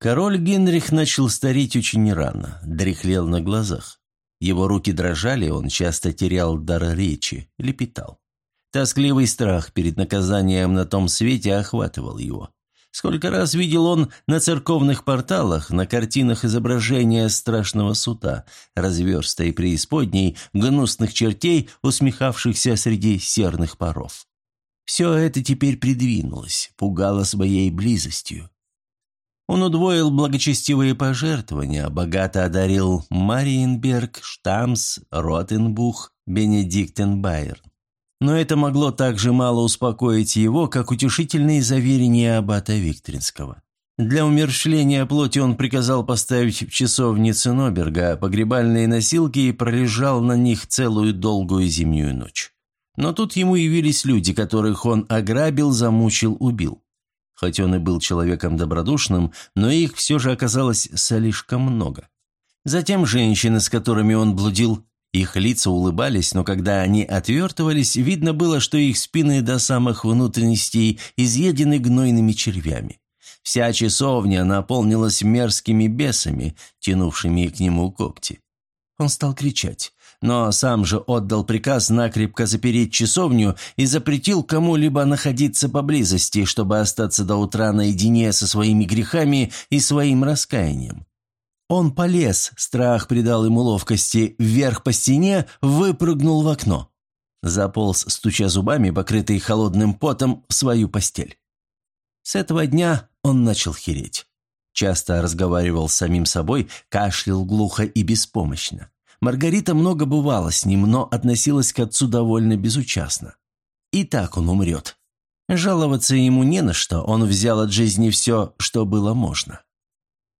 Король Генрих начал стареть очень рано, дряхлел на глазах. Его руки дрожали, он часто терял дар речи, лепетал. Тоскливый страх перед наказанием на том свете охватывал его. Сколько раз видел он на церковных порталах, на картинах изображения страшного суда, разверстой преисподней, гнусных чертей, усмехавшихся среди серных паров. Все это теперь придвинулось, пугало своей близостью. Он удвоил благочестивые пожертвования, богато одарил Мариенберг, Штамс, Ротенбух, Бенедиктенбайерн. Но это могло так же мало успокоить его, как утешительные заверения аббата Викторинского. Для умерщвления плоти он приказал поставить в часовне Циноберга погребальные носилки и пролежал на них целую долгую зимнюю ночь. Но тут ему явились люди, которых он ограбил, замучил, убил. Хоть он и был человеком добродушным, но их все же оказалось слишком много. Затем женщины, с которыми он блудил, их лица улыбались, но когда они отвертывались, видно было, что их спины до самых внутренностей изъедены гнойными червями. Вся часовня наполнилась мерзкими бесами, тянувшими к нему когти. Он стал кричать но сам же отдал приказ накрепко запереть часовню и запретил кому-либо находиться поблизости, чтобы остаться до утра наедине со своими грехами и своим раскаянием. Он полез, страх придал ему ловкости, вверх по стене, выпрыгнул в окно. Заполз, стуча зубами, покрытый холодным потом, в свою постель. С этого дня он начал хереть. Часто разговаривал с самим собой, кашлял глухо и беспомощно. Маргарита много бывала с ним, но относилась к отцу довольно безучастно. И так он умрет. Жаловаться ему не на что, он взял от жизни все, что было можно.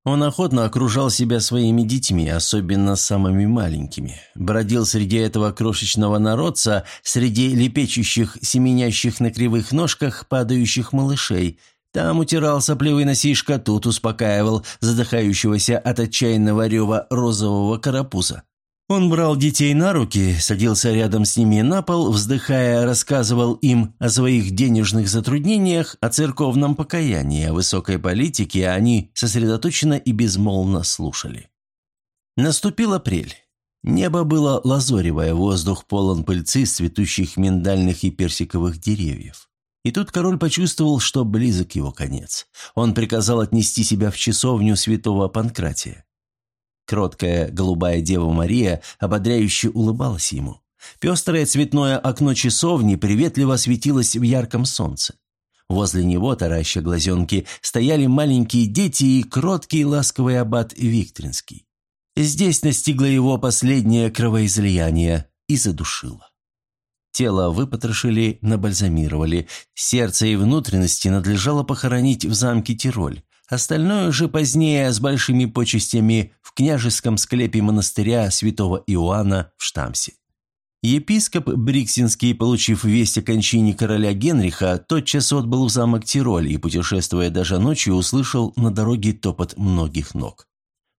Он охотно окружал себя своими детьми, особенно самыми маленькими. Бродил среди этого крошечного народца, среди лепечущих, семенящих на кривых ножках, падающих малышей. Там утирал сопливый носишка, тут успокаивал задыхающегося от отчаянного рева розового карапуза. Он брал детей на руки, садился рядом с ними на пол, вздыхая, рассказывал им о своих денежных затруднениях, о церковном покаянии, о высокой политике, а они сосредоточенно и безмолвно слушали. Наступил апрель. Небо было лазоревое, воздух полон пыльцы цветущих миндальных и персиковых деревьев. И тут король почувствовал, что близок его конец. Он приказал отнести себя в часовню святого Панкратия. Кроткая голубая дева Мария ободряюще улыбалась ему. Пестрое цветное окно часовни приветливо светилось в ярком солнце. Возле него, тараща глазенки, стояли маленькие дети и кроткий ласковый аббат Викторинский. Здесь настигло его последнее кровоизлияние и задушило. Тело выпотрошили, набальзамировали, сердце и внутренности надлежало похоронить в замке Тироль, Остальное же позднее с большими почестями в княжеском склепе монастыря святого Иоанна в Штамсе. Епископ Бриксинский, получив весть о кончине короля Генриха, тотчас отбыл в замок Тироль и, путешествуя даже ночью, услышал на дороге топот многих ног.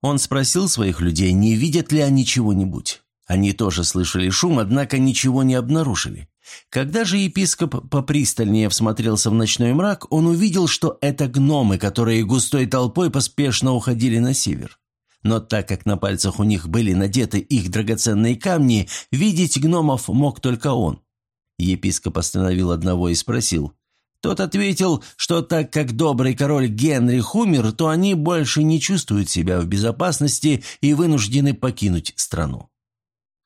Он спросил своих людей, не видят ли они чего-нибудь. Они тоже слышали шум, однако ничего не обнаружили. Когда же епископ попристальнее всмотрелся в ночной мрак, он увидел, что это гномы, которые густой толпой поспешно уходили на север. Но так как на пальцах у них были надеты их драгоценные камни, видеть гномов мог только он. Епископ остановил одного и спросил. Тот ответил, что так как добрый король Генрих умер, то они больше не чувствуют себя в безопасности и вынуждены покинуть страну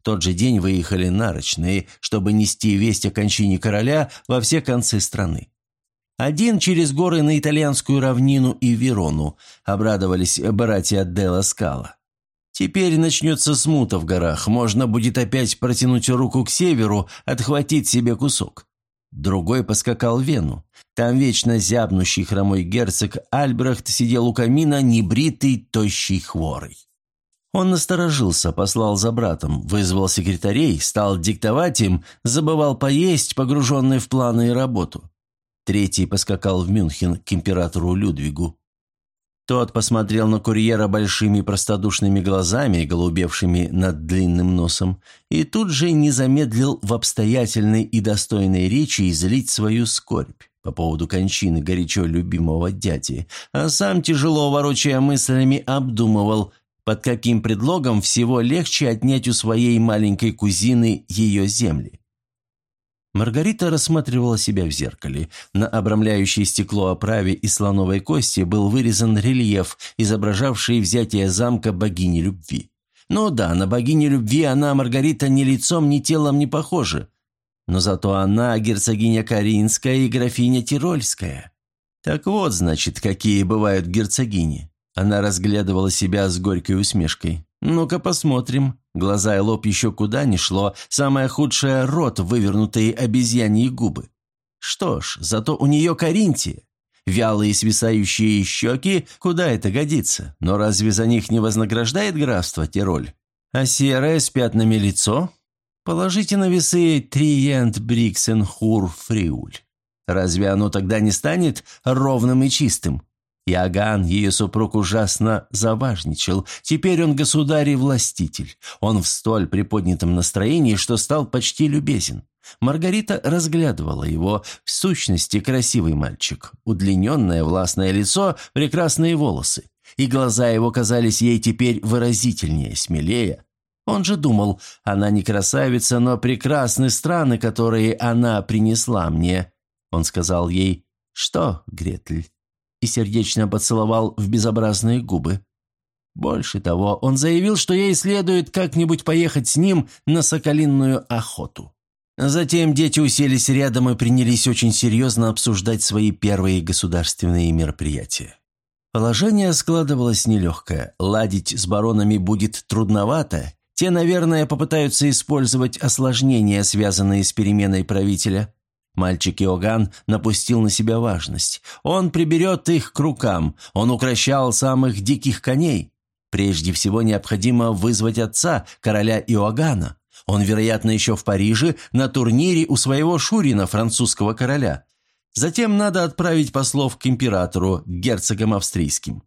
тот же день выехали нарочные, чтобы нести весть о кончине короля во все концы страны. Один через горы на итальянскую равнину и Верону, обрадовались братья Делла Скала. Теперь начнется смута в горах, можно будет опять протянуть руку к северу, отхватить себе кусок. Другой поскакал в Вену. Там вечно зябнущий хромой герцог Альбрехт сидел у камина, небритый, тощий, хворый. Он насторожился, послал за братом, вызвал секретарей, стал диктовать им, забывал поесть, погруженный в планы и работу. Третий поскакал в Мюнхен к императору Людвигу. Тот посмотрел на курьера большими простодушными глазами, голубевшими над длинным носом, и тут же не замедлил в обстоятельной и достойной речи излить свою скорбь, по поводу кончины горячо любимого дяди, а сам, тяжело ворочая мыслями, обдумывал, под каким предлогом всего легче отнять у своей маленькой кузины ее земли. Маргарита рассматривала себя в зеркале. На обрамляющей стекло оправе из слоновой кости был вырезан рельеф, изображавший взятие замка богини любви. Ну да, на богиню любви она, Маргарита, ни лицом, ни телом не похожа. Но зато она герцогиня Каринская и графиня Тирольская. Так вот, значит, какие бывают герцогини. Она разглядывала себя с горькой усмешкой. «Ну-ка посмотрим». Глаза и лоб еще куда ни шло. Самое худшее – рот, вывернутые обезьяньи губы. Что ж, зато у нее Каринтия. Вялые свисающие щеки, куда это годится? Но разве за них не вознаграждает графство Тироль? А серое с пятнами лицо? Положите на весы Триент Бриксен Хур Фриуль. Разве оно тогда не станет ровным и чистым? Иоганн, ее супруг, ужасно заважничал. Теперь он государь и властитель. Он в столь приподнятом настроении, что стал почти любезен. Маргарита разглядывала его, в сущности красивый мальчик. Удлиненное властное лицо, прекрасные волосы. И глаза его казались ей теперь выразительнее, смелее. Он же думал, она не красавица, но прекрасны страны, которые она принесла мне. Он сказал ей «Что, Гретль?» И сердечно поцеловал в безобразные губы. Больше того, он заявил, что ей следует как-нибудь поехать с ним на соколинную охоту. Затем дети уселись рядом и принялись очень серьезно обсуждать свои первые государственные мероприятия. Положение складывалось нелегкое. Ладить с баронами будет трудновато. Те, наверное, попытаются использовать осложнения, связанные с переменой правителя. Мальчик Иоганн напустил на себя важность. Он приберет их к рукам. Он укращал самых диких коней. Прежде всего необходимо вызвать отца, короля Иоганна. Он, вероятно, еще в Париже на турнире у своего Шурина, французского короля. Затем надо отправить послов к императору, к герцогам австрийским.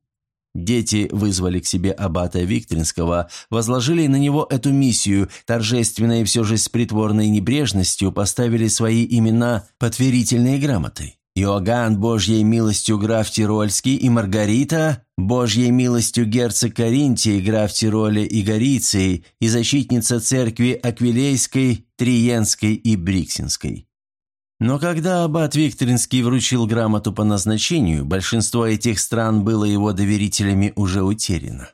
Дети вызвали к себе аббата Викторинского, возложили на него эту миссию, торжественно и все же с притворной небрежностью поставили свои имена под верительной грамотой. Иоганн Божьей милостью граф Тирольский и Маргарита, Божьей милостью герцог Каринтий, граф Тироля и Гориции и защитница церкви Аквилейской, Триенской и Бриксинской. Но когда аббат Викторинский вручил грамоту по назначению, большинство этих стран было его доверителями уже утеряно.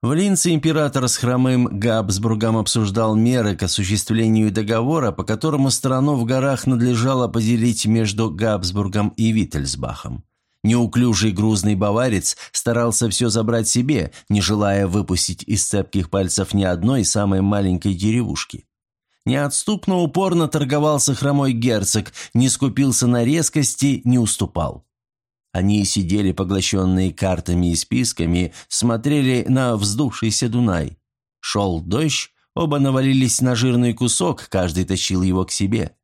В Линце император с хромым Габсбургом обсуждал меры к осуществлению договора, по которому страну в горах надлежало поделить между Габсбургом и Виттельсбахом. Неуклюжий грузный баварец старался все забрать себе, не желая выпустить из цепких пальцев ни одной самой маленькой деревушки. Неотступно упорно торговался хромой герцог, не скупился на резкости, не уступал. Они сидели, поглощенные картами и списками, смотрели на вздувшийся Дунай. Шел дождь, оба навалились на жирный кусок, каждый тащил его к себе.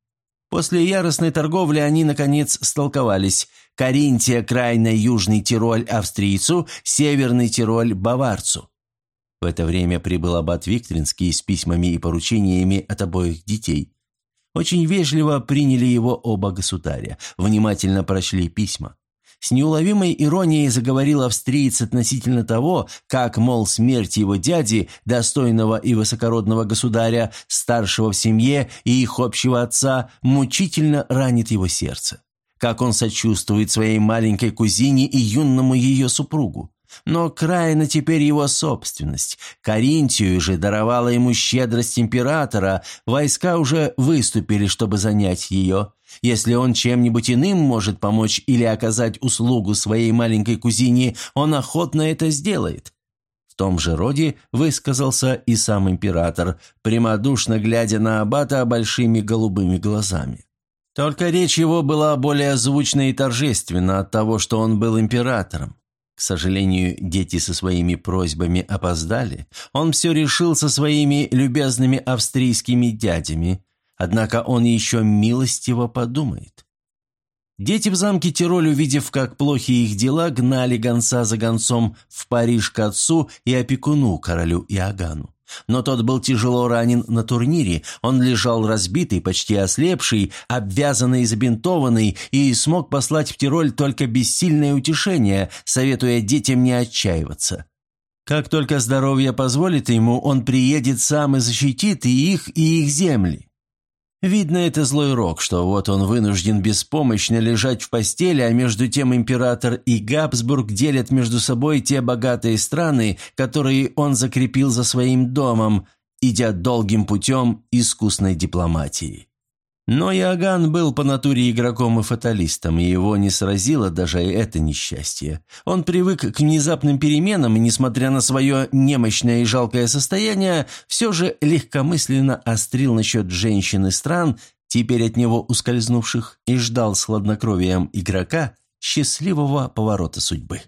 После яростной торговли они, наконец, столковались. Каринтия – крайне южный Тироль австрийцу, северный Тироль баварцу. В это время прибыл аббат Викторинский с письмами и поручениями от обоих детей. Очень вежливо приняли его оба государя, внимательно прочли письма. С неуловимой иронией заговорил австриец относительно того, как, мол, смерть его дяди, достойного и высокородного государя, старшего в семье и их общего отца, мучительно ранит его сердце. Как он сочувствует своей маленькой кузине и юному ее супругу. Но Краина теперь его собственность. Каринтию же даровала ему щедрость императора, войска уже выступили, чтобы занять ее. Если он чем-нибудь иным может помочь или оказать услугу своей маленькой кузине, он охотно это сделает. В том же роде высказался и сам император, прямодушно глядя на аббата большими голубыми глазами. Только речь его была более звучна и торжественна от того, что он был императором. К сожалению, дети со своими просьбами опоздали. Он все решил со своими любезными австрийскими дядями, однако он еще милостиво подумает. Дети в замке Тироль, увидев, как плохи их дела, гнали гонца за гонцом в Париж к отцу и опекуну, королю Иоганну. Но тот был тяжело ранен на турнире, он лежал разбитый, почти ослепший, обвязанный и забинтованный, и смог послать в Тироль только бессильное утешение, советуя детям не отчаиваться. Как только здоровье позволит ему, он приедет сам и защитит и их, и их земли. Видно, это злой рок, что вот он вынужден беспомощно лежать в постели, а между тем император и Габсбург делят между собой те богатые страны, которые он закрепил за своим домом, идя долгим путем искусной дипломатии. Но Иоганн был по натуре игроком и фаталистом, и его не сразило даже это несчастье. Он привык к внезапным переменам, и, несмотря на свое немощное и жалкое состояние, все же легкомысленно острил насчет женщин и стран, теперь от него ускользнувших, и ждал с хладнокровием игрока счастливого поворота судьбы.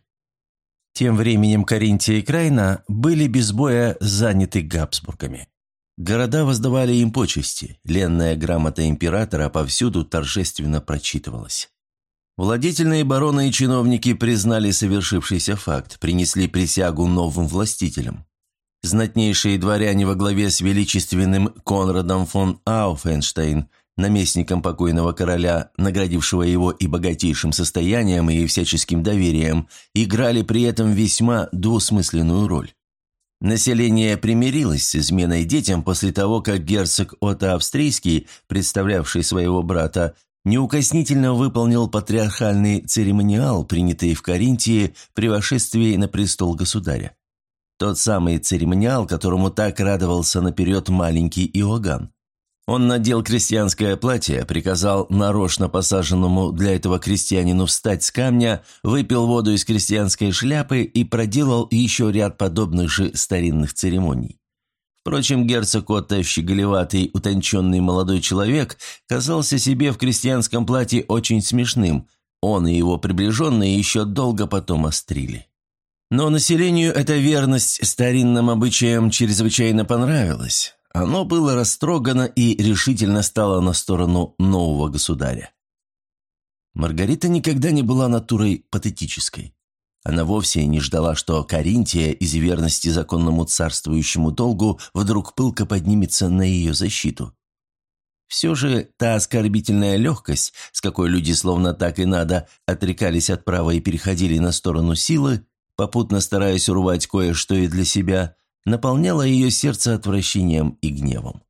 Тем временем Каринтия и Крайна были без боя заняты Габсбургами. Города воздавали им почести, ленная грамота императора повсюду торжественно прочитывалась. Владетельные бароны и чиновники признали совершившийся факт, принесли присягу новым властителям. Знатнейшие дворяне во главе с величественным Конрадом фон Ауфенштейн, наместником покойного короля, наградившего его и богатейшим состоянием, и всяческим доверием, играли при этом весьма двусмысленную роль. Население примирилось с изменой детям после того, как герцог Отто Австрийский, представлявший своего брата, неукоснительно выполнил патриархальный церемониал, принятый в Каринтии при вошествии на престол государя. Тот самый церемониал, которому так радовался наперед маленький Иоганн. Он надел крестьянское платье, приказал нарочно посаженному для этого крестьянину встать с камня, выпил воду из крестьянской шляпы и проделал еще ряд подобных же старинных церемоний. Впрочем, герцог Отто, щеголеватый, утонченный молодой человек, казался себе в крестьянском платье очень смешным. Он и его приближенные еще долго потом острили. Но населению эта верность старинным обычаям чрезвычайно понравилась. Оно было растрогано и решительно стало на сторону нового государя. Маргарита никогда не была натурой патетической. Она вовсе не ждала, что Каринтия из верности законному царствующему долгу вдруг пылко поднимется на ее защиту. Все же та оскорбительная легкость, с какой люди словно так и надо отрекались от права и переходили на сторону силы, попутно стараясь урвать кое-что и для себя, наполняло ее сердце отвращением и гневом.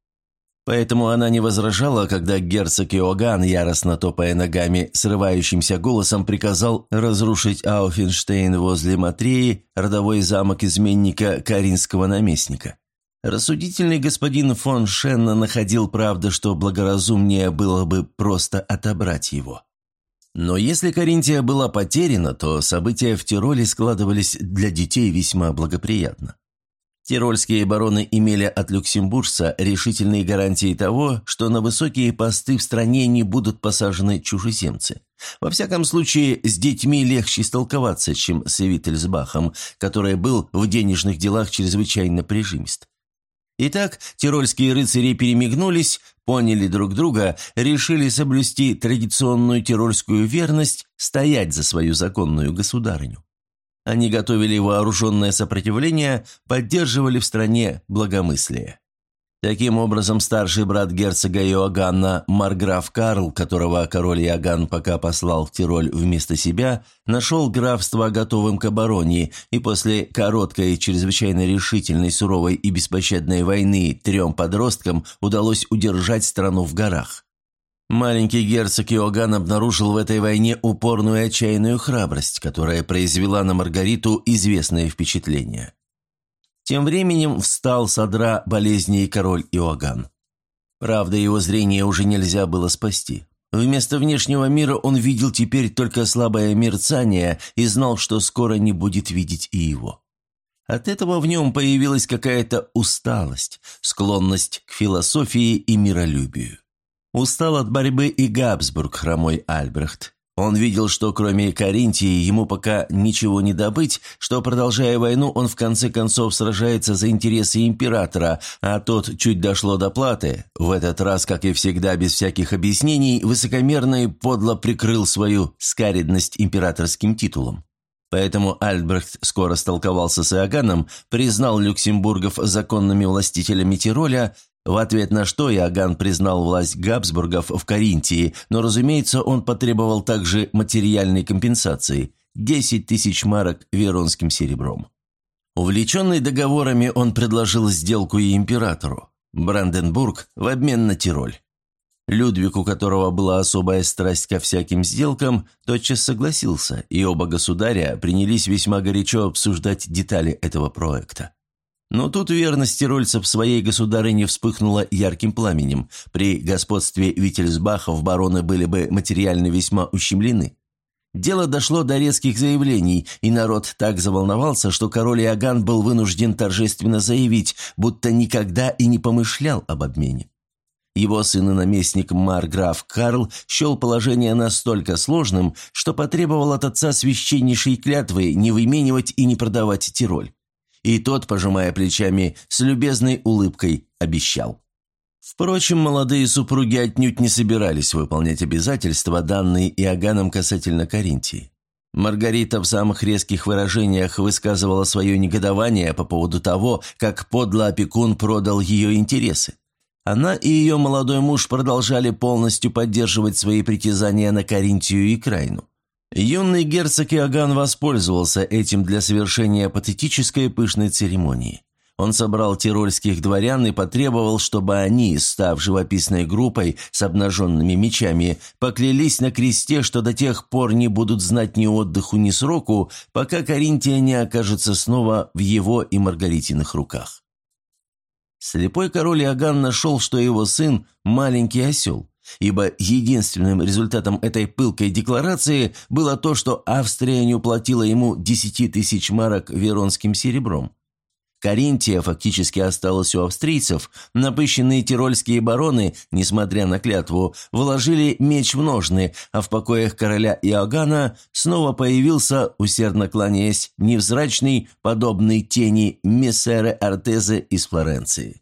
Поэтому она не возражала, когда герцог Иоганн, яростно топая ногами, срывающимся голосом приказал разрушить Ауфенштейн возле Матреи, родовой замок изменника каринского наместника. Рассудительный господин фон Шенна находил, правда, что благоразумнее было бы просто отобрать его. Но если Каринтия была потеряна, то события в Тироле складывались для детей весьма благоприятно. Тирольские бароны имели от люксембуржца решительные гарантии того, что на высокие посты в стране не будут посажены чужеземцы. Во всяком случае, с детьми легче столковаться, чем с Виттельсбахом, который был в денежных делах чрезвычайно прижимист. Итак, тирольские рыцари перемигнулись, поняли друг друга, решили соблюсти традиционную тирольскую верность, стоять за свою законную государыню. Они готовили вооруженное сопротивление, поддерживали в стране благомыслие. Таким образом, старший брат герцога Иоганна, Марграф Карл, которого король Иоганн пока послал в Тироль вместо себя, нашел графство готовым к обороне, и после короткой, чрезвычайно решительной, суровой и беспощадной войны трем подросткам удалось удержать страну в горах. Маленький герцог Иоганн обнаружил в этой войне упорную и отчаянную храбрость, которая произвела на Маргариту известное впечатление. Тем временем встал с одра болезней король Иоганн. Правда, его зрение уже нельзя было спасти. Вместо внешнего мира он видел теперь только слабое мерцание и знал, что скоро не будет видеть и его. От этого в нем появилась какая-то усталость, склонность к философии и миролюбию. Устал от борьбы и Габсбург, хромой Альбрехт. Он видел, что кроме Каринтии ему пока ничего не добыть, что, продолжая войну, он в конце концов сражается за интересы императора, а тот чуть дошло до платы. В этот раз, как и всегда, без всяких объяснений, высокомерно и подло прикрыл свою скаридность императорским титулом. Поэтому Альбрехт скоро столковался с Иоганном, признал люксембургов законными властителями Тироля, в ответ на что Иоганн признал власть Габсбургов в Каринтии, но, разумеется, он потребовал также материальной компенсации – 10 тысяч марок веронским серебром. Увлеченный договорами, он предложил сделку и императору – Бранденбург в обмен на Тироль. Людвиг, у которого была особая страсть ко всяким сделкам, тотчас согласился, и оба государя принялись весьма горячо обсуждать детали этого проекта. Но тут верность тирольцев своей государыне вспыхнула ярким пламенем. При господстве Виттельсбахов бароны были бы материально весьма ущемлены. Дело дошло до резких заявлений, и народ так заволновался, что король Иоганн был вынужден торжественно заявить, будто никогда и не помышлял об обмене. Его сын и наместник Марграф Карл счел положение настолько сложным, что потребовал от отца священнейшей клятвы не выменивать и не продавать Тироль. И тот, пожимая плечами, с любезной улыбкой обещал. Впрочем, молодые супруги отнюдь не собирались выполнять обязательства, данные Иоганном касательно Каринтии. Маргарита в самых резких выражениях высказывала свое негодование по поводу того, как подло опекун продал ее интересы. Она и ее молодой муж продолжали полностью поддерживать свои притязания на Каринтию и Крайну. Юный герцог Иоганн воспользовался этим для совершения патетической пышной церемонии. Он собрал тирольских дворян и потребовал, чтобы они, став живописной группой с обнаженными мечами, поклялись на кресте, что до тех пор не будут знать ни отдыху, ни сроку, пока Каринтия не окажется снова в его и Маргаритиных руках. Слепой король Иоганн нашел, что его сын – маленький осел, ибо единственным результатом этой пылкой декларации было то, что Австрия не уплатила ему 10 тысяч марок веронским серебром. Каринтия фактически осталась у австрийцев, напыщенные тирольские бароны, несмотря на клятву, вложили меч в ножны, а в покоях короля Иоганна снова появился, усердно кланяясь, невзрачный, подобный тени мессеры Артезе из Флоренции.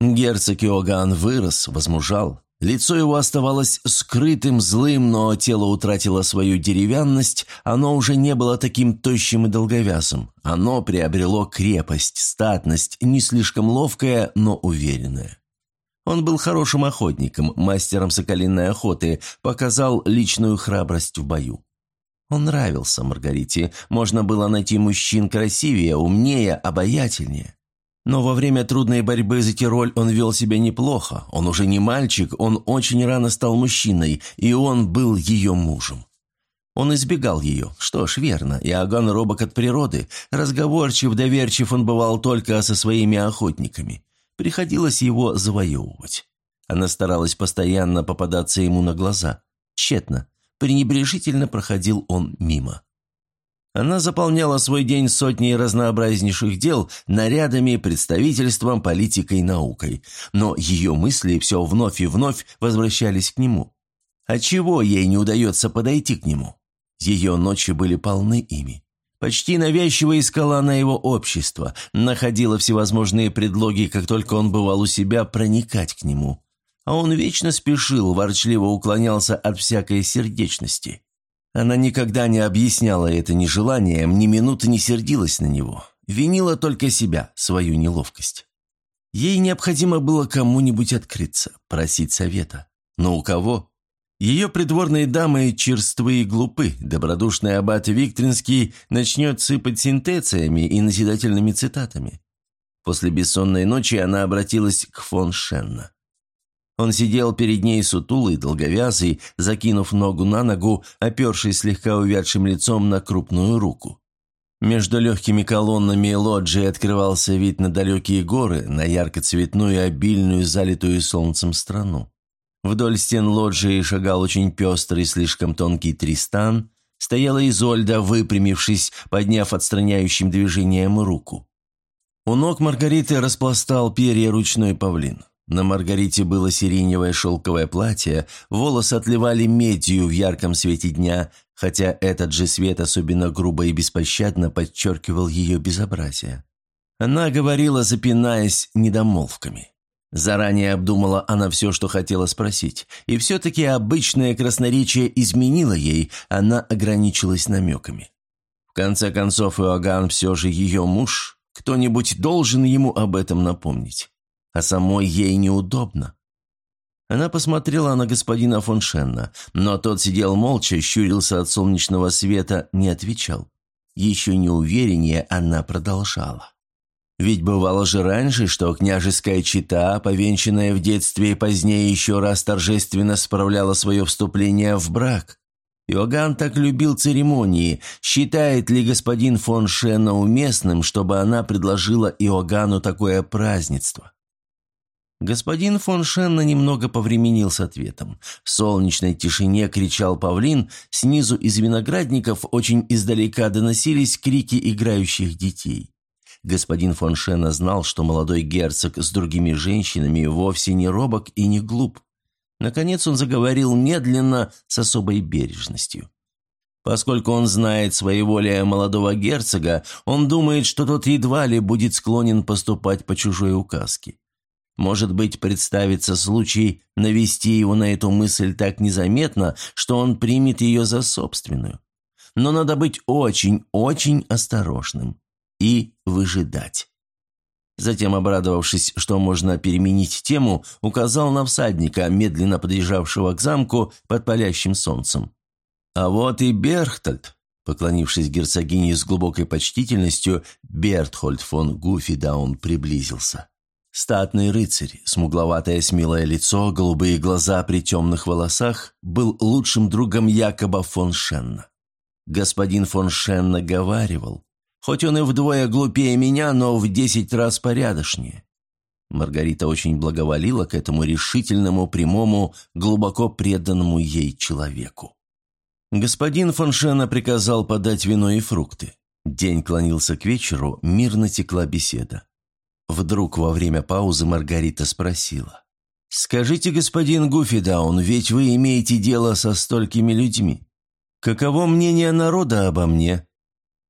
Герцог Иоганн вырос, возмужал, Лицо его оставалось скрытым, злым, но тело утратило свою деревянность, оно уже не было таким тощим и долговязым. Оно приобрело крепость, статность, не слишком ловкая, но уверенная. Он был хорошим охотником, мастером соколиной охоты, показал личную храбрость в бою. Он нравился Маргарите, можно было найти мужчин красивее, умнее, обаятельнее. Но во время трудной борьбы за Тироль он вел себя неплохо. Он уже не мальчик, он очень рано стал мужчиной, и он был ее мужем. Он избегал ее. Что ж, верно, Иоганн робок от природы. Разговорчив, доверчив он бывал только со своими охотниками. Приходилось его завоевывать. Она старалась постоянно попадаться ему на глаза. Тщетно. Пренебрежительно проходил он мимо. Она заполняла свой день сотней разнообразнейших дел, нарядами, представительством, политикой, наукой. Но ее мысли все вновь и вновь возвращались к нему. Отчего ей не удается подойти к нему? Ее ночи были полны ими. Почти навязчиво искала она его общество, находила всевозможные предлоги, как только он бывал у себя, проникать к нему. А он вечно спешил, ворчливо уклонялся от всякой сердечности. Она никогда не объясняла это ни желанием, ни минуты не сердилась на него. Винила только себя, свою неловкость. Ей необходимо было кому-нибудь открыться, просить совета. Но у кого? Ее придворные дамы черствы и глупы, добродушный аббат Виктринский начнет сыпать синтециями и назидательными цитатами. После бессонной ночи она обратилась к фон Шенна. Он сидел перед ней сутулый, долговязый, закинув ногу на ногу, опершись слегка увядшим лицом на крупную руку. Между легкими колоннами лоджии открывался вид на далекие горы, на ярко-цветную, обильную, залитую солнцем страну. Вдоль стен лоджии шагал очень пестрый, слишком тонкий Тристан, стояла Изольда, выпрямившись, подняв отстраняющим движением руку. У ног Маргариты распластал перья ручной павлин. На Маргарите было сиреневое шелковое платье, волосы отливали медью в ярком свете дня, хотя этот же свет особенно грубо и беспощадно подчеркивал ее безобразие. Она говорила, запинаясь недомолвками. Заранее обдумала она все, что хотела спросить, и все-таки обычное красноречие изменило ей, она ограничилась намеками. конце концов, Иоганн все же ее муж, кто-нибудь должен ему об этом напомнить. А самой ей неудобно. Она посмотрела на господина фон Шенна, но тот сидел молча, щурился от солнечного света, не отвечал. Еще неувереннее она продолжала. Ведь бывало же раньше, что княжеская чита, повенчанная в детстве и позднее еще раз торжественно справляла свое вступление в брак. Иоганн так любил церемонии. Считает ли господин фон Шена уместным, чтобы она предложила Иоганну такое празднество? Господин фон Шенна немного повременил с ответом. В солнечной тишине кричал павлин, снизу из виноградников очень издалека доносились крики играющих детей. Господин фон Шена знал, что молодой герцог с другими женщинами вовсе не робок и не глуп. Наконец он заговорил медленно, с особой бережностью. Поскольку он знает своеволие молодого герцога, он думает, что тот едва ли будет склонен поступать по чужой указке. Может быть, представится случай навести его на эту мысль так незаметно, что он примет ее за собственную. Но надо быть очень-очень осторожным и выжидать. Затем, обрадовавшись, что можно переменить тему, указал на всадника, медленно подъезжавшего к замку под палящим солнцем. «А вот и Берхтольд», поклонившись герцогине с глубокой почтительностью, Бертхольд фон Гуфидаун приблизился. Статный рыцарь, смугловатое смелое лицо, голубые глаза при темных волосах, был лучшим другом Якоба фон Шенна. Господин фон Шенна говаривал, Хоть он и вдвое глупее меня, но в десять раз порядочнее. Маргарита очень благоволила к этому решительному, прямому, глубоко преданному ей человеку. Господин Фоншена приказал подать вино и фрукты. День клонился к вечеру, мирно текла беседа. Вдруг во время паузы Маргарита спросила. «Скажите, господин Гуфидаун, ведь вы имеете дело со столькими людьми. Каково мнение народа обо мне?»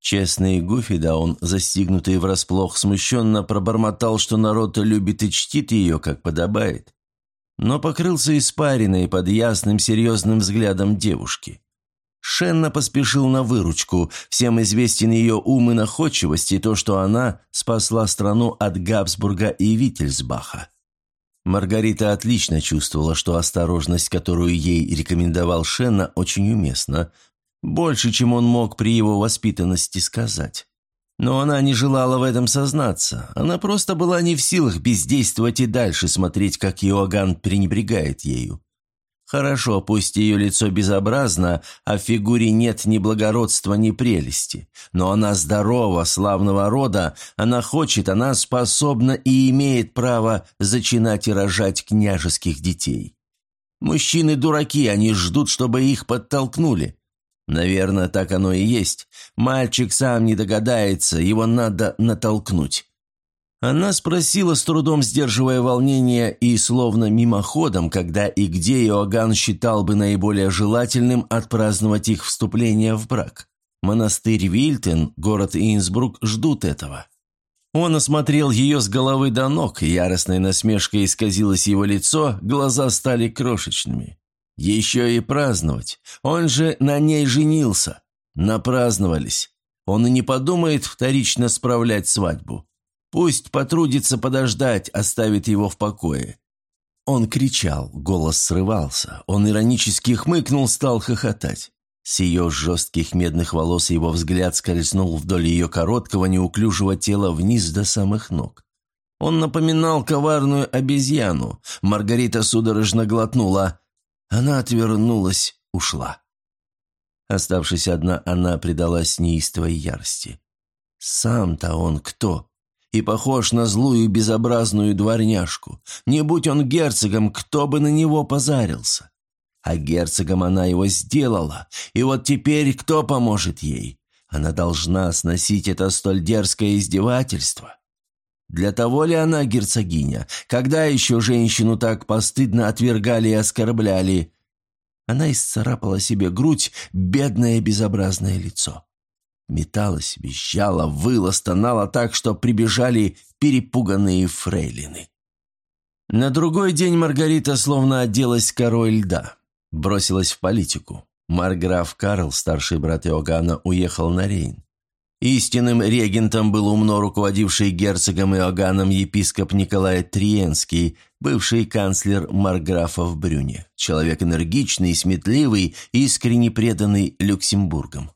Честный Гуфи, да он, застигнутый врасплох, смущенно пробормотал, что народ любит и чтит ее, как подобает. Но покрылся испариной под ясным серьезным взглядом девушки. Шенна поспешил на выручку, всем известен ее ум и находчивость, и то, что она спасла страну от Габсбурга и Виттельсбаха. Маргарита отлично чувствовала, что осторожность, которую ей рекомендовал Шенна, очень уместна, больше, чем он мог при его воспитанности сказать. Но она не желала в этом сознаться. Она просто была не в силах бездействовать и дальше смотреть, как Иоганн пренебрегает ею. Хорошо, пусть ее лицо безобразно, а в фигуре нет ни благородства, ни прелести. Но она здорова, славного рода, она хочет, она способна и имеет право зачинать и рожать княжеских детей. Мужчины дураки, они ждут, чтобы их подтолкнули. Наверное, так оно и есть. Мальчик сам не догадается, его надо натолкнуть. Она спросила, с трудом сдерживая волнение и словно мимоходом, когда и где Иоганн считал бы наиболее желательным отпраздновать их вступление в брак. Монастырь Вильтен, город Инсбрук ждут этого. Он осмотрел ее с головы до ног, яростной насмешкой исказилось его лицо, глаза стали крошечными. Еще и праздновать. Он же на ней женился. Напраздновались. Он и не подумает вторично справлять свадьбу. Пусть потрудится подождать, оставит его в покое. Он кричал, голос срывался. Он иронически хмыкнул, стал хохотать. С ее жестких медных волос его взгляд скользнул вдоль ее короткого неуклюжего тела вниз до самых ног. Он напоминал коварную обезьяну. Маргарита судорожно глотнула. Она отвернулась, ушла. Оставшись одна, она предалась неистовой ярости. Сам-то он кто? И похож на злую безобразную дворняжку. Не будь он герцогом, кто бы на него позарился? А герцогом она его сделала, и вот теперь кто поможет ей? Она должна сносить это столь дерзкое издевательство. Для того ли она герцогиня? Когда еще женщину так постыдно отвергали и оскорбляли? Она исцарапала себе грудь, бедное безобразное лицо. Металась, визжала, выла, стонала так, что прибежали перепуганные фрейлины. На другой день Маргарита словно оделась корой льда. Бросилась в политику. Марграф Карл, старший брат Иоганна, уехал на Рейн. Истинным регентом был умно руководивший герцогом Иоганном епископ Николай Триенский, бывший канцлер Марграфа в Брюне, человек энергичный, сметливый, искренне преданный Люксембургам.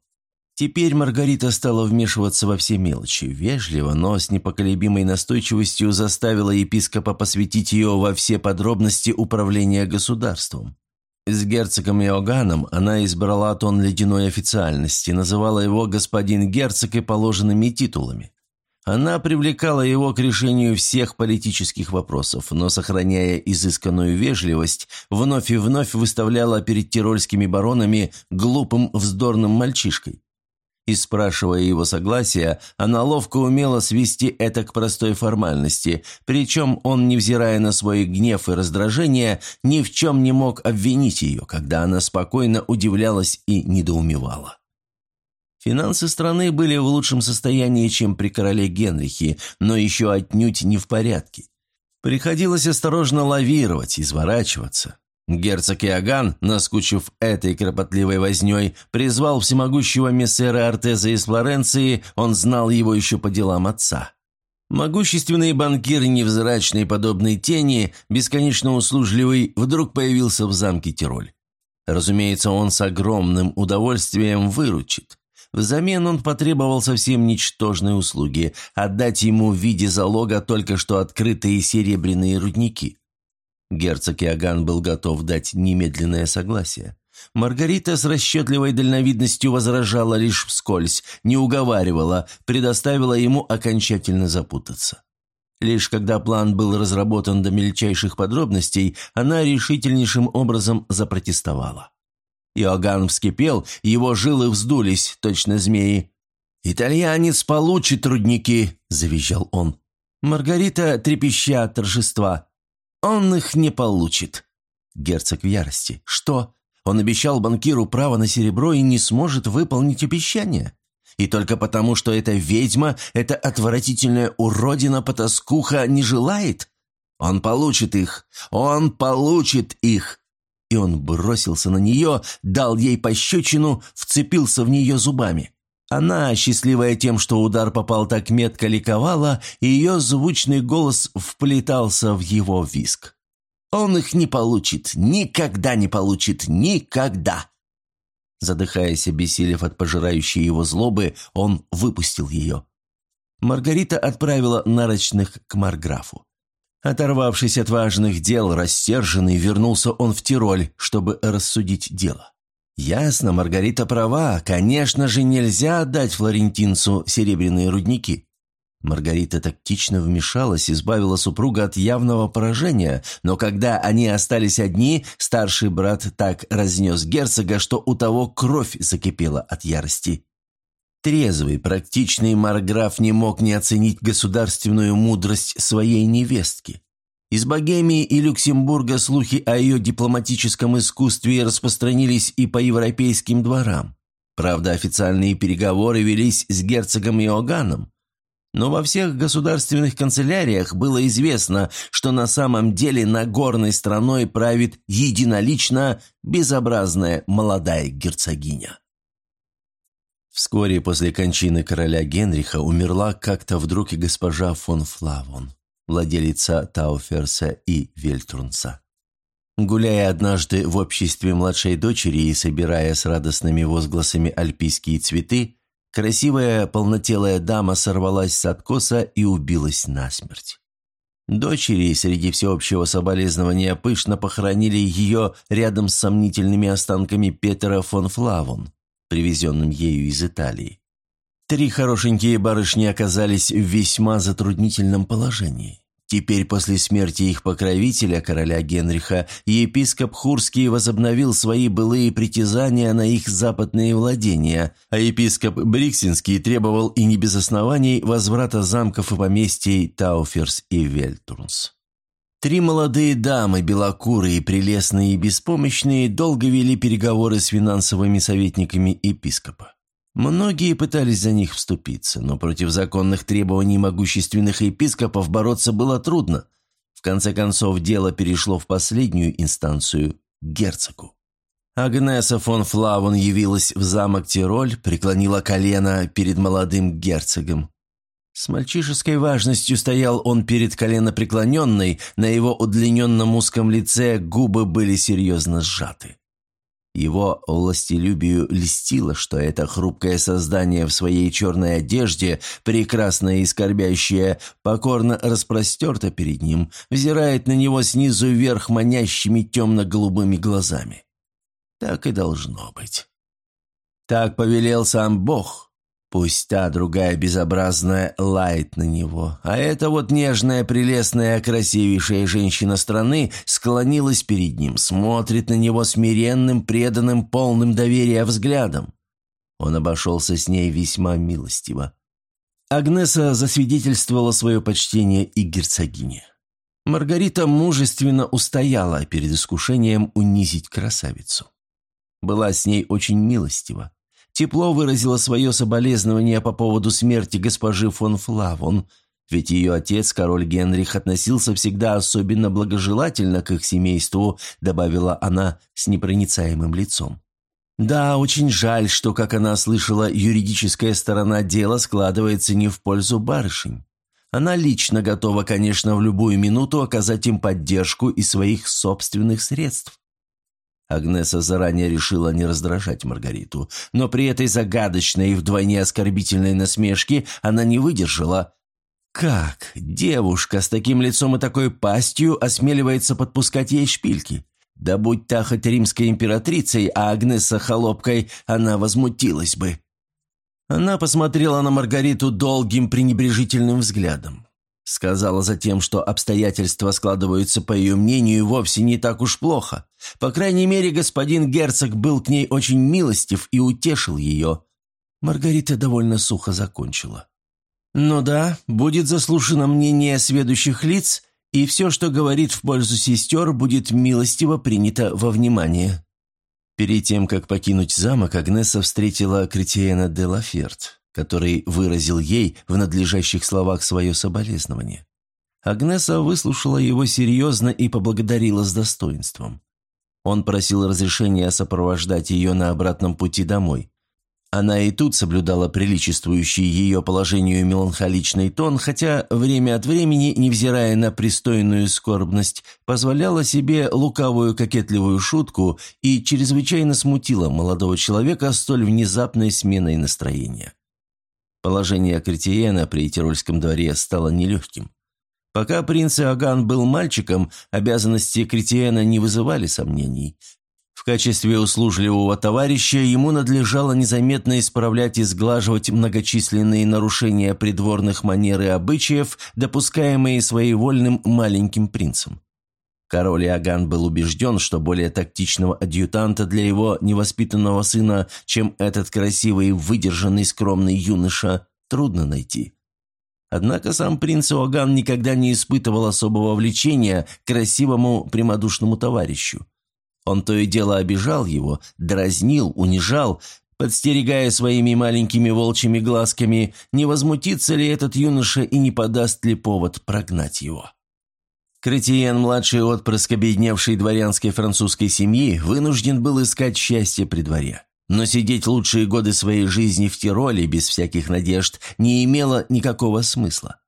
Теперь Маргарита стала вмешиваться во все мелочи, вежливо, но с непоколебимой настойчивостью заставила епископа посвятить ее во все подробности управления государством. С герцогом Иоганном она избрала тон ледяной официальности, называла его «господин герцог» и положенными титулами. Она привлекала его к решению всех политических вопросов, но, сохраняя изысканную вежливость, вновь и вновь выставляла перед тирольскими баронами глупым вздорным мальчишкой. И спрашивая его согласия, она ловко умела свести это к простой формальности, причем он, невзирая на свой гнев и раздражение, ни в чем не мог обвинить ее, когда она спокойно удивлялась и недоумевала. Финансы страны были в лучшем состоянии, чем при короле Генрихе, но еще отнюдь не в порядке. Приходилось осторожно лавировать, изворачиваться. Герцог Иоганн, наскучив этой кропотливой вознёй, призвал всемогущего мессера Артеза из Флоренции, он знал его еще по делам отца. Могущественный банкир, невзрачный подобной тени, бесконечно услужливый, вдруг появился в замке Тироль. Разумеется, он с огромным удовольствием выручит. Взамен он потребовал совсем ничтожной услуги – отдать ему в виде залога только что открытые серебряные рудники – Герцог Иоганн был готов дать немедленное согласие. Маргарита с расчетливой дальновидностью возражала лишь вскользь, не уговаривала, предоставила ему окончательно запутаться. Лишь когда план был разработан до мельчайших подробностей, она решительнейшим образом запротестовала. Иоганн вскипел, его жилы вздулись, точно змеи. «Итальянец получит трудники!» – завизжал он. Маргарита, трепеща от торжества, «Он их не получит». Герцог в ярости. «Что? Он обещал банкиру право на серебро и не сможет выполнить обещание? И только потому, что эта ведьма, эта отвратительная уродина-потаскуха не желает? Он получит их! Он получит их!» И он бросился на нее, дал ей пощечину, вцепился в нее зубами. Она, счастливая тем, что удар попал так метко, ликовала, и ее звучный голос вплетался в его виск. «Он их не получит, никогда не получит, никогда!» Задыхаясь, обессилев от пожирающей его злобы, он выпустил ее. Маргарита отправила нарочных к Марграфу. Оторвавшись от важных дел, рассерженный, вернулся он в Тироль, чтобы рассудить дело. Ясно, Маргарита права. Конечно же, нельзя отдать флорентинцу серебряные рудники. Маргарита тактично вмешалась, избавила супруга от явного поражения, но когда они остались одни, старший брат так разнес герцога, что у того кровь закипела от ярости. Трезвый, практичный Марграф не мог не оценить государственную мудрость своей невестки. Из Богемии и Люксембурга слухи о ее дипломатическом искусстве распространились и по европейским дворам. Правда, официальные переговоры велись с герцогом Иоганном. Но во всех государственных канцеляриях было известно, что на самом деле Нагорной страной правит единолично безобразная молодая герцогиня. Вскоре после кончины короля Генриха умерла как-то вдруг и госпожа фон Флавон владелица Тауферса и Вельтрунса. Гуляя однажды в обществе младшей дочери и собирая с радостными возгласами альпийские цветы, красивая полнотелая дама сорвалась с откоса и убилась насмерть. Дочери среди всеобщего соболезнования пышно похоронили ее рядом с сомнительными останками Петера фон Флавон, привезенным ею из Италии. Три хорошенькие барышни оказались в весьма затруднительном положении. Теперь после смерти их покровителя, короля Генриха, епископ Хурский возобновил свои былые притязания на их западные владения, а епископ Бриксинский требовал и не без оснований возврата замков и поместий Тауферс и Вельтурнс. Три молодые дамы, белокурые, прелестные и беспомощные, долго вели переговоры с финансовыми советниками епископа. Многие пытались за них вступиться, но против законных требований могущественных епископов бороться было трудно. В конце концов, дело перешло в последнюю инстанцию – герцогу. Агнеса фон Флавон явилась в замок Тироль, преклонила колено перед молодым герцогом. С мальчишеской важностью стоял он перед коленопреклоненной, на его удлиненном узком лице губы были серьезно сжаты. Его властелюбию льстило, что это хрупкое создание в своей черной одежде, прекрасное и скорбящее, покорно распростерто перед ним, взирает на него снизу вверх манящими темно-голубыми глазами. Так и должно быть. Так повелел сам Бог. Пусть та другая безобразная лает на него, а эта вот нежная, прелестная, красивейшая женщина страны склонилась перед ним, смотрит на него смиренным, преданным, полным доверия взглядом. Он обошелся с ней весьма милостиво. Агнеса засвидетельствовала свое почтение и герцогине. Маргарита мужественно устояла перед искушением унизить красавицу была с ней очень милостива. Тепло выразила свое соболезнование по поводу смерти госпожи фон Флавон, ведь ее отец, король Генрих, относился всегда особенно благожелательно к их семейству, добавила она с непроницаемым лицом. Да, очень жаль, что, как она слышала, юридическая сторона дела складывается не в пользу барышень. Она лично готова, конечно, в любую минуту оказать им поддержку из своих собственных средств. Агнеса заранее решила не раздражать Маргариту, но при этой загадочной и вдвойне оскорбительной насмешке она не выдержала. Как девушка с таким лицом и такой пастью осмеливается подпускать ей шпильки? Да будь та хоть римской императрицей, а Агнеса холопкой, она возмутилась бы. Она посмотрела на Маргариту долгим пренебрежительным взглядом. Сказала затем, что обстоятельства складываются, по ее мнению, вовсе не так уж плохо. По крайней мере, господин герцог был к ней очень милостив и утешил ее. Маргарита довольно сухо закончила. «Ну да, будет заслушано мнение сведущих лиц, и все, что говорит в пользу сестер, будет милостиво принято во внимание». Перед тем, как покинуть замок, Агнеса встретила Кретиена де Лаферт который выразил ей в надлежащих словах свое соболезнование. Агнеса выслушала его серьезно и поблагодарила с достоинством. Он просил разрешения сопровождать ее на обратном пути домой. Она и тут соблюдала приличествующий ее положению меланхоличный тон, хотя время от времени, невзирая на пристойную скорбность, позволяла себе лукавую кокетливую шутку и чрезвычайно смутила молодого человека столь внезапной сменой настроения. Положение Кретиена при Тирольском дворе стало нелегким. Пока принц Иоганн был мальчиком, обязанности Кретиена не вызывали сомнений. В качестве услужливого товарища ему надлежало незаметно исправлять и сглаживать многочисленные нарушения придворных манер и обычаев, допускаемые своевольным маленьким принцем. Король Иоганн был убежден, что более тактичного адъютанта для его невоспитанного сына, чем этот красивый, выдержанный, скромный юноша, трудно найти. Однако сам принц Иоганн никогда не испытывал особого влечения к красивому, прямодушному товарищу. Он то и дело обижал его, дразнил, унижал, подстерегая своими маленькими волчьими глазками, не возмутится ли этот юноша и не подаст ли повод прогнать его. Кретиен, младший отпрыск обедневшей дворянской французской семьи, вынужден был искать счастье при дворе. Но сидеть лучшие годы своей жизни в Тироле без всяких надежд не имело никакого смысла.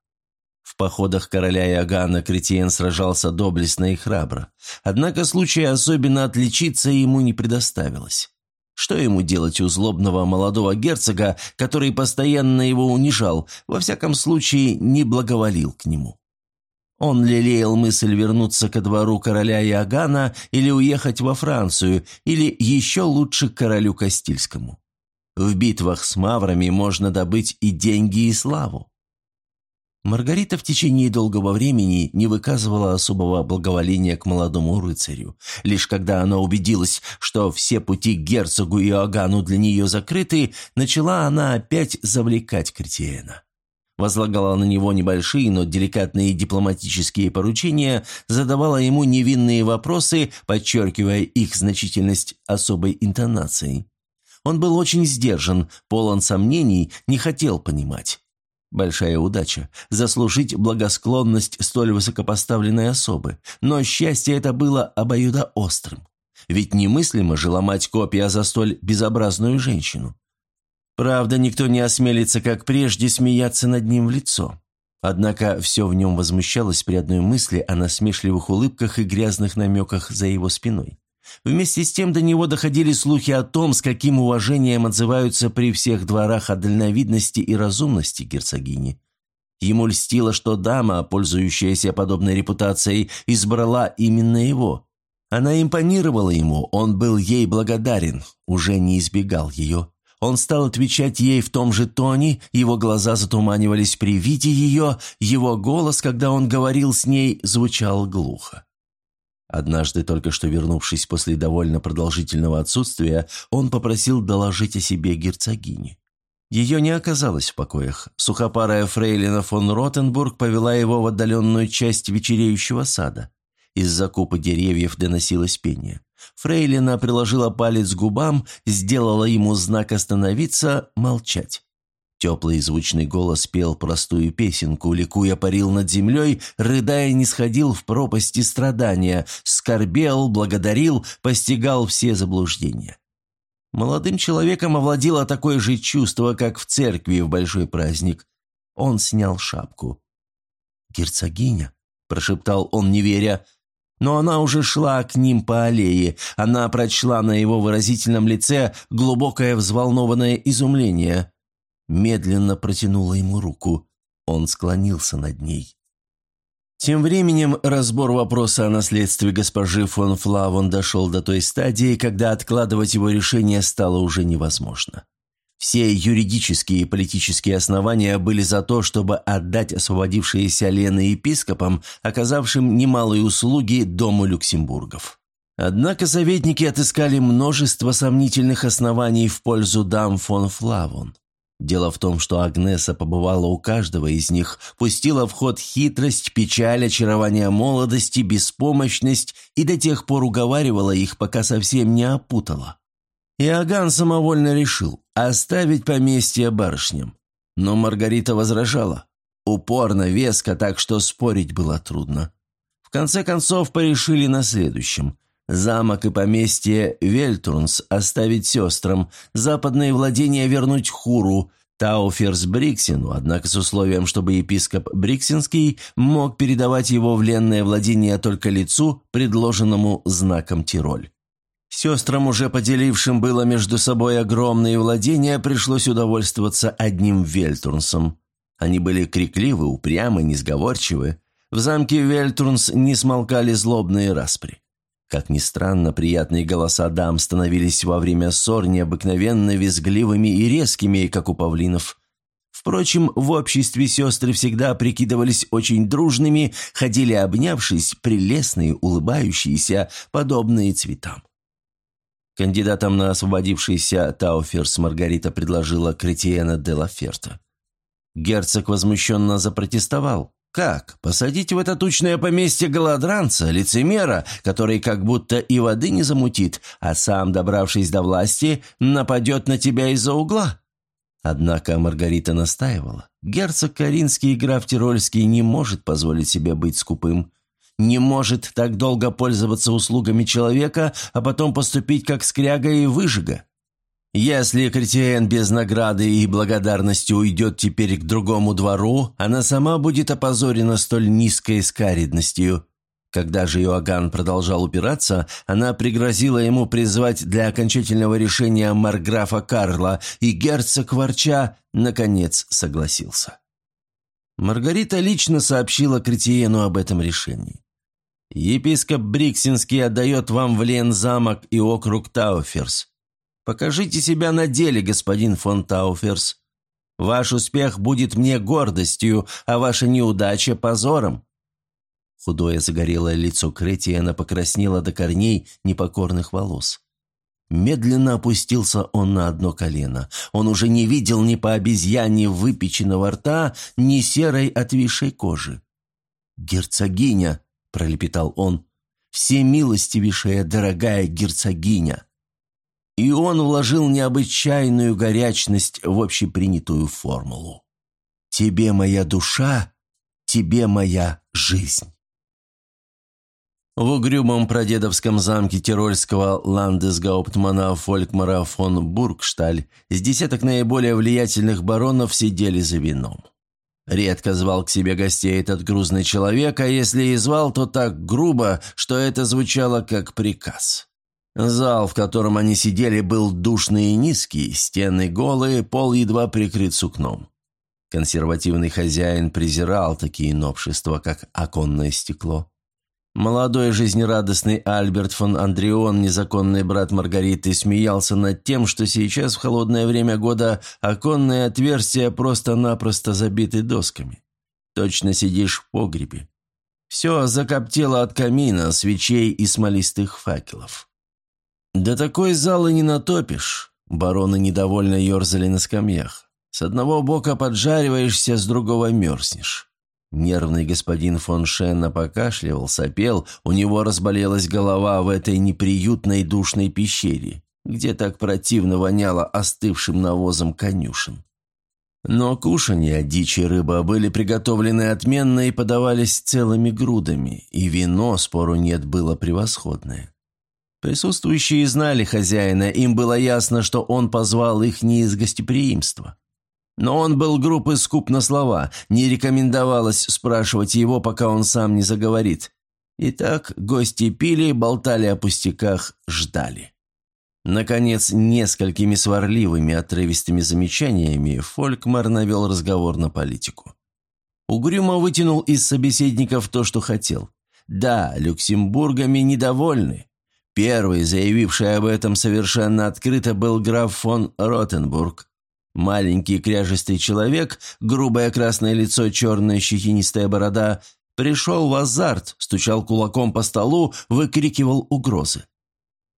В походах короля Иоганна Кретиен сражался доблестно и храбро. Однако случая особенно отличиться ему не предоставилось. Что ему делать у злобного молодого герцога, который постоянно его унижал, во всяком случае не благоволил к нему? Он лелеял мысль вернуться ко двору короля Иоганна или уехать во Францию, или еще лучше к королю Кастильскому. В битвах с маврами можно добыть и деньги, и славу. Маргарита в течение долгого времени не выказывала особого благоволения к молодому рыцарю. Лишь когда она убедилась, что все пути к герцогу Иоганну для нее закрыты, начала она опять завлекать Кретиена возлагала на него небольшие, но деликатные дипломатические поручения, задавала ему невинные вопросы, подчеркивая их значительность особой интонацией. Он был очень сдержан, полон сомнений, не хотел понимать. Большая удача – заслужить благосклонность столь высокопоставленной особы, но счастье это было обоюдоострым. ведь немыслимо же ломать копья за столь безобразную женщину. Правда, никто не осмелится, как прежде, смеяться над ним в лицо. Однако все в нем возмущалось при одной мысли о насмешливых улыбках и грязных намеках за его спиной. Вместе с тем до него доходили слухи о том, с каким уважением отзываются при всех дворах о дальновидности и разумности герцогини. Ему льстило, что дама, пользующаяся подобной репутацией, избрала именно его. Она импонировала ему, он был ей благодарен, уже не избегал ее. Он стал отвечать ей в том же тоне, его глаза затуманивались при виде ее, его голос, когда он говорил с ней, звучал глухо. Однажды, только что вернувшись после довольно продолжительного отсутствия, он попросил доложить о себе герцогине. Ее не оказалось в покоях. Сухопарая фрейлина фон Ротенбург повела его в отдаленную часть вечереющего сада. Из-за купы деревьев доносилось пение. Фрейлина приложила палец к губам, сделала ему знак остановиться, молчать. Теплый звучный голос пел простую песенку, ликуя парил над землей, рыдая не сходил в пропасти страдания, скорбел, благодарил, постигал все заблуждения. Молодым человеком овладело такое же чувство, как в церкви в большой праздник. Он снял шапку. «Герцогиня?» – прошептал он, не веря. Но она уже шла к ним по аллее. Она прочла на его выразительном лице глубокое взволнованное изумление. Медленно протянула ему руку. Он склонился над ней. Тем временем разбор вопроса о наследстве госпожи фон Флавон дошел до той стадии, когда откладывать его решение стало уже невозможно. Все юридические и политические основания были за то, чтобы отдать освободившиеся Лены епископам, оказавшим немалые услуги Дому Люксембургов. Однако советники отыскали множество сомнительных оснований в пользу дам фон Флавон. Дело в том, что Агнеса побывала у каждого из них, пустила в ход хитрость, печаль, очарование молодости, беспомощность и до тех пор уговаривала их, пока совсем не опутала. Иоганн самовольно решил оставить поместье барышням. Но Маргарита возражала. Упорно, веско, так что спорить было трудно. В конце концов, порешили на следующем. Замок и поместье Вельтурнс оставить сестрам, западные владения вернуть Хуру, Тауферс Бриксину, однако с условием, чтобы епископ Бриксинский мог передавать его вленное владение только лицу, предложенному знаком Тироль. Сестрам, уже поделившим было между собой огромные владения, пришлось удовольствоваться одним Вельтурнсом. Они были крикливы, упрямы, несговорчивы. В замке Вельтурнс не смолкали злобные распри. Как ни странно, приятные голоса дам становились во время ссор необыкновенно визгливыми и резкими, как у павлинов. Впрочем, в обществе сестры всегда прикидывались очень дружными, ходили обнявшись, прелестные, улыбающиеся, подобные цветам. Кандидатом на освободившийся Тауферс Маргарита предложила Кретиена де Лаферта. Герцог возмущенно запротестовал. Как? Посадить в это тучное поместье голодранца, лицемера, который как будто и воды не замутит, а сам, добравшись до власти, нападет на тебя из-за угла? Однако Маргарита настаивала. Герцог Каринский и граф Тирольский не может позволить себе быть скупым. Не может так долго пользоваться услугами человека, а потом поступить как скряга и выжига. Если Кретиен без награды и благодарности уйдет теперь к другому двору, она сама будет опозорена столь низкой скаридностью. Когда же Иоганн продолжал упираться, она пригрозила ему призвать для окончательного решения марграфа Карла, и герцог Ворча, наконец, согласился. Маргарита лично сообщила Кретиену об этом решении. «Епископ Бриксинский отдает вам в Лен замок и округ Тауферс. Покажите себя на деле, господин фон Тауферс. Ваш успех будет мне гордостью, а ваша неудача – позором». Худое загорелое лицо Кретиена покраснело до корней непокорных волос. Медленно опустился он на одно колено. Он уже не видел ни по обезьяне выпеченного рта, ни серой отвисшей кожи. «Герцогиня!» – пролепетал он. «Всемилостивейшая дорогая герцогиня!» И он вложил необычайную горячность в общепринятую формулу. «Тебе моя душа, тебе моя жизнь». В угрюмом прадедовском замке тирольского ландесгауптмана Фолькмара фон Бургшталь с десяток наиболее влиятельных баронов сидели за вином. Редко звал к себе гостей этот грузный человек, а если и звал, то так грубо, что это звучало как приказ. Зал, в котором они сидели, был душный и низкий, стены голые, пол едва прикрыт сукном. Консервативный хозяин презирал такие новшества, как оконное стекло. Молодой жизнерадостный Альберт фон Андреон, незаконный брат Маргариты, смеялся над тем, что сейчас в холодное время года оконные отверстия просто-напросто забиты досками. Точно сидишь в погребе. Все закоптело от камина, свечей и смолистых факелов. Да такой залы не натопишь. Бароны недовольно ерзали на скамьях. С одного бока поджариваешься, с другого мерзнешь. Нервный господин фон Шенна покашливал, сопел, у него разболелась голова в этой неприютной душной пещере, где так противно воняло остывшим навозом конюшен. Но кушанья, дичь и рыба были приготовлены отменно и подавались целыми грудами, и вино, спору нет, было превосходное. Присутствующие знали хозяина, им было ясно, что он позвал их не из гостеприимства. Но он был груб и скуп на слова, не рекомендовалось спрашивать его, пока он сам не заговорит. Итак, гости пили, болтали о пустяках, ждали. Наконец, несколькими сварливыми отрывистыми замечаниями Фолькмар навел разговор на политику. Угрюмо вытянул из собеседников то, что хотел. Да, Люксембургами недовольны. Первый, заявивший об этом совершенно открыто, был граф фон Ротенбург, Маленький кряжестый человек, грубое красное лицо, черная щетинистая борода, пришел в азарт, стучал кулаком по столу, выкрикивал угрозы.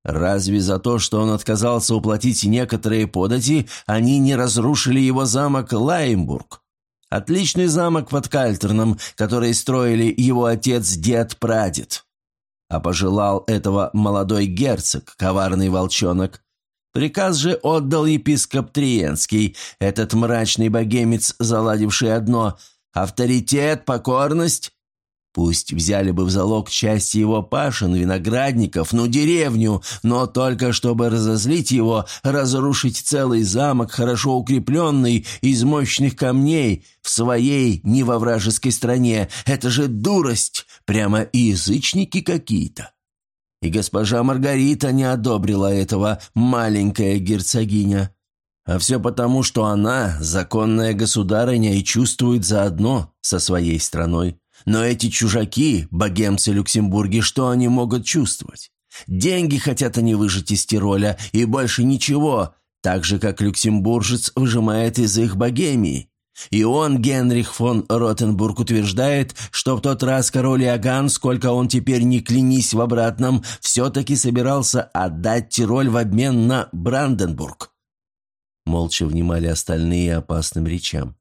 Разве за то, что он отказался уплатить некоторые подати, они не разрушили его замок Лаймбург? Отличный замок под Кальтерном, который строили его отец-дед-прадед. А пожелал этого молодой герцог, коварный волчонок, Приказ же отдал епископ Триенский, этот мрачный богемец, заладивший одно – авторитет, покорность. Пусть взяли бы в залог часть его пашин, виноградников, ну деревню, но только чтобы разозлить его, разрушить целый замок, хорошо укрепленный, из мощных камней, в своей, не во вражеской стране. Это же дурость, прямо язычники какие-то. И госпожа Маргарита не одобрила этого, маленькая герцогиня. А все потому, что она, законная государыня, и чувствует заодно со своей страной. Но эти чужаки, богемцы Люксембурги, что они могут чувствовать? Деньги хотят они выжить из Тироля, и больше ничего, так же, как люксембуржец выжимает из их богемии. И он, Генрих фон Ротенбург, утверждает, что в тот раз король Иоганн, сколько он теперь не клянись в обратном, все-таки собирался отдать Тироль в обмен на Бранденбург. Молча внимали остальные опасным речам.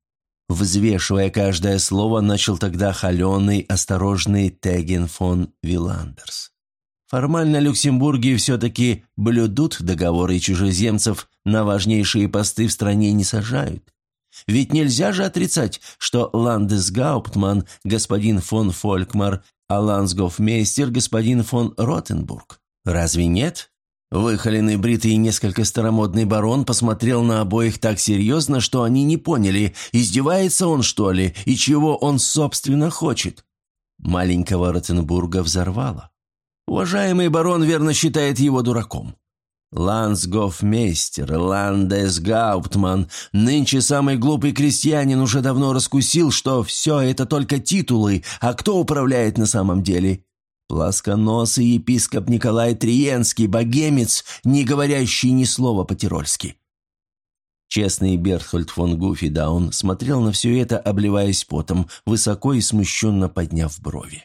Взвешивая каждое слово, начал тогда холеный, осторожный Теген фон Виландерс. Формально Люксембурги все-таки блюдут договоры чужеземцев на важнейшие посты в стране не сажают. Ведь нельзя же отрицать, что ландесгауптман господин фон Фолькмар, а ландсгофмейстер господин фон Ротенбург. Разве нет? Выхоленный, бритый и несколько старомодный барон посмотрел на обоих так серьезно, что они не поняли, издевается он, что ли, и чего он, собственно, хочет. Маленького Ротенбурга взорвало. Уважаемый барон верно считает его дураком. Лансгофмейстер, Ландесгауптман, нынче самый глупый крестьянин уже давно раскусил, что все это только титулы, а кто управляет на самом деле? Плосконосый епископ Николай Триенский, богемец, не говорящий ни слова по-тирольски. Честный Бертхольд фон Гуфидаун смотрел на все это, обливаясь потом, высоко и смущенно подняв брови.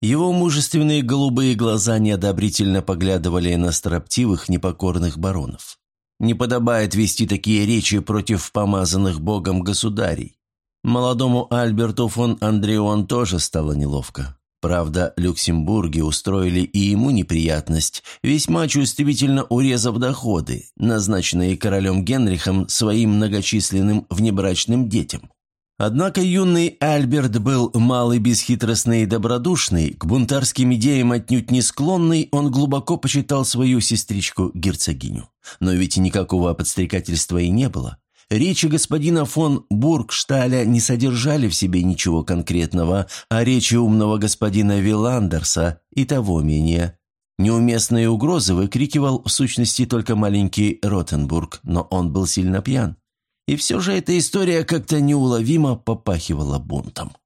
Его мужественные голубые глаза неодобрительно поглядывали на строптивых, непокорных баронов. Не подобает вести такие речи против помазанных богом государей. Молодому Альберту фон Андреон тоже стало неловко. Правда, Люксембурги устроили и ему неприятность, весьма чувствительно урезав доходы, назначенные королем Генрихом своим многочисленным внебрачным детям. Однако юный Альберт был малый, бесхитростный и добродушный, к бунтарским идеям отнюдь не склонный, он глубоко почитал свою сестричку-герцогиню. Но ведь никакого подстрекательства и не было. Речи господина фон Бургшталя не содержали в себе ничего конкретного, а речи умного господина Виландерса и того менее. Неуместные угрозы выкрикивал в сущности только маленький Ротенбург, но он был сильно пьян. И все же эта история как-то неуловимо попахивала бунтом.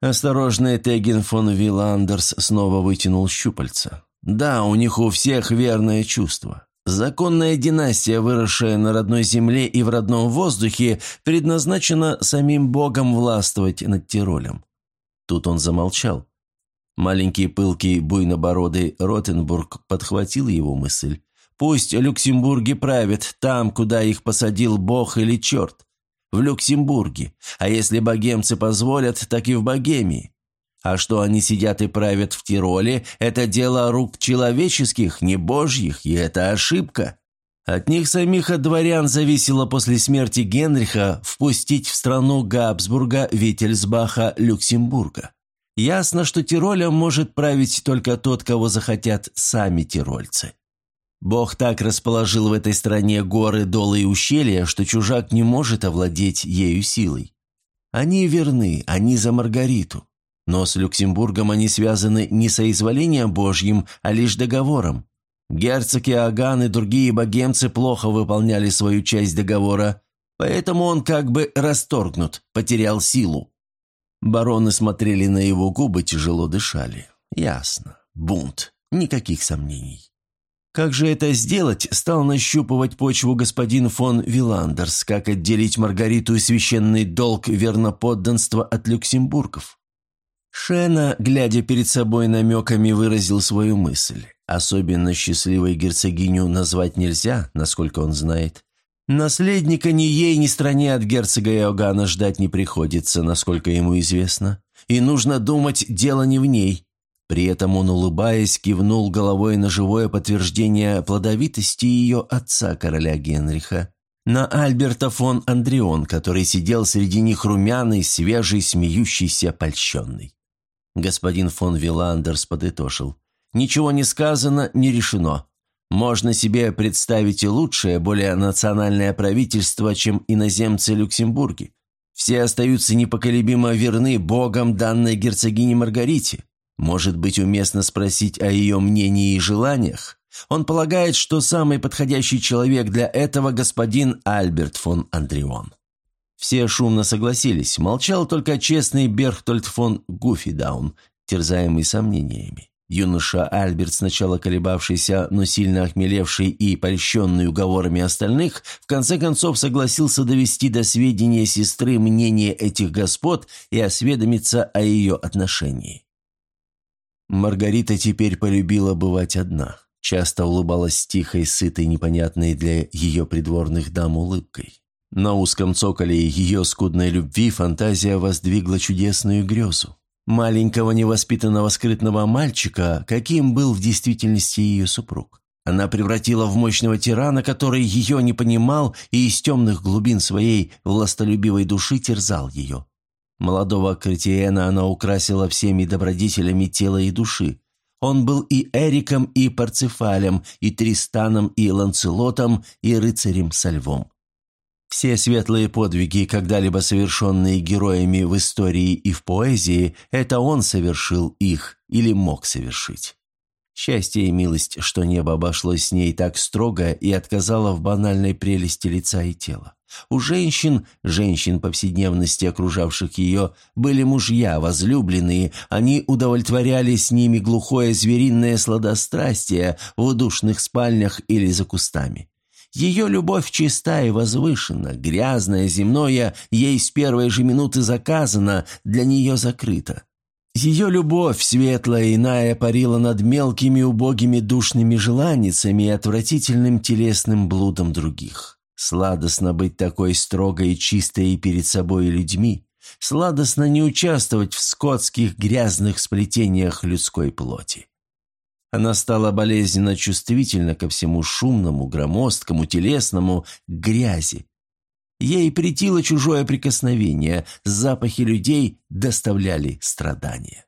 Осторожный Теген фон Виландерс снова вытянул щупальца. Да, у них у всех верное чувство. Законная династия, выросшая на родной земле и в родном воздухе, предназначена самим Богом властвовать над Тиролем. Тут он замолчал. Маленький пылкий буйнобородый Ротенбург подхватил его мысль. Пусть Люксембурги правят там, куда их посадил Бог или черт. В Люксембурге. А если богемцы позволят, так и в Богемии. А что они сидят и правят в Тироле, это дело рук человеческих, не божьих, и это ошибка. От них самих от дворян зависело после смерти Генриха впустить в страну Габсбурга, Виттельсбаха, Люксембурга. Ясно, что Тиролем может править только тот, кого захотят сами тирольцы. Бог так расположил в этой стране горы, долы и ущелья, что чужак не может овладеть ею силой. Они верны, они за Маргариту. Но с Люксембургом они связаны не соизволением Божьим, а лишь договором. Герцог Иоганн и другие богемцы плохо выполняли свою часть договора, поэтому он как бы расторгнут, потерял силу. Бароны смотрели на его губы, тяжело дышали. Ясно. Бунт. Никаких сомнений. Как же это сделать, стал нащупывать почву господин фон Виландерс, как отделить Маргариту и священный долг верноподданства от люксембургов. Шена, глядя перед собой намеками, выразил свою мысль. Особенно счастливой герцогиню назвать нельзя, насколько он знает. Наследника ни ей, ни стране от герцога Иоганна ждать не приходится, насколько ему известно. И нужно думать, дело не в ней, при этом он, улыбаясь, кивнул головой на живое подтверждение плодовитости ее отца, короля Генриха, на Альберта фон Андреон, который сидел среди них румяный, свежий, смеющийся, польщенный. Господин фон Виландерс подытожил. «Ничего не сказано, не решено. Можно себе представить и лучшее, более национальное правительство, чем иноземцы Люксембурги. Все остаются непоколебимо верны Богом данной герцогине Маргарите. Может быть, уместно спросить о ее мнении и желаниях? Он полагает, что самый подходящий человек для этого господин Альберт фон Андреон. Все шумно согласились, молчал только честный Берхтольд фон Гуфидаун, терзаемый сомнениями. Юноша Альберт, сначала колебавшийся, но сильно охмелевший и польщенный уговорами остальных, в конце концов согласился довести до сведения сестры мнение этих господ и осведомиться о ее отношении. Маргарита теперь полюбила бывать одна. Часто улыбалась тихой, сытой, непонятной для ее придворных дам улыбкой. На узком цоколе ее скудной любви фантазия воздвигла чудесную грезу. Маленького невоспитанного скрытного мальчика, каким был в действительности ее супруг. Она превратила в мощного тирана, который ее не понимал и из темных глубин своей властолюбивой души терзал ее. Молодого Кретиена она украсила всеми добродетелями тела и души. Он был и Эриком, и Парцефалем, и Тристаном, и Ланцелотом, и рыцарем со львом. Все светлые подвиги, когда-либо совершенные героями в истории и в поэзии, это он совершил их или мог совершить. Счастье и милость, что небо обошлось с ней так строго и отказало в банальной прелести лица и тела. У женщин, женщин повседневности, окружавших ее, были мужья, возлюбленные, они удовлетворяли с ними глухое звериное сладострастие в удушных спальнях или за кустами. Ее любовь чиста и возвышена, грязная, земное, ей с первой же минуты заказано, для нее закрыто. Ее любовь, светлая и иная, парила над мелкими убогими душными желанницами и отвратительным телесным блудом других. Сладостно быть такой строгой и чистой и перед собой людьми. Сладостно не участвовать в скотских грязных сплетениях людской плоти. Она стала болезненно чувствительна ко всему шумному, громоздкому, телесному, грязи. Ей претило чужое прикосновение, запахи людей доставляли страдания.